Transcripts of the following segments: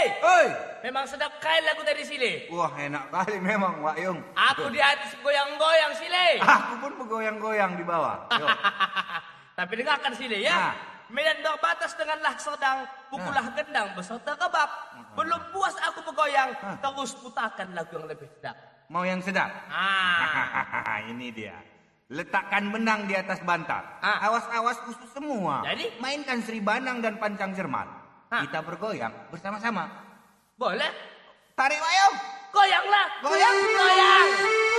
Sile. Oi. Memang sedap kali lagu dari Sile. Wah enak kali memang Wak Yung. Aku di atas goyang-goyang Sile. Aku pun bergoyang-goyang di bawah. Tapi dengarkan Sile ya. Nah. Medan berbatas dengan lah sedang, pukulah gendang beserta kebab. Belum puas aku bergoyang, terus putarkan lagu yang lebih sedap. Mau yang sedap? Ah, Ini dia. Letakkan benang di atas bantal. Ah. Awas-awas usus semua. Jadi? Mainkan Sri Banang dan Pancang Jerman. Kita bergoyang bersama-sama. boleh? Tarik Wak Yung. Goyanglah. Goyang. Goyang. Layang-layang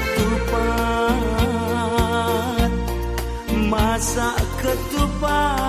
ketupat. Masak ketupat.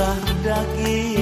Itulah daging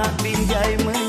anak pinjai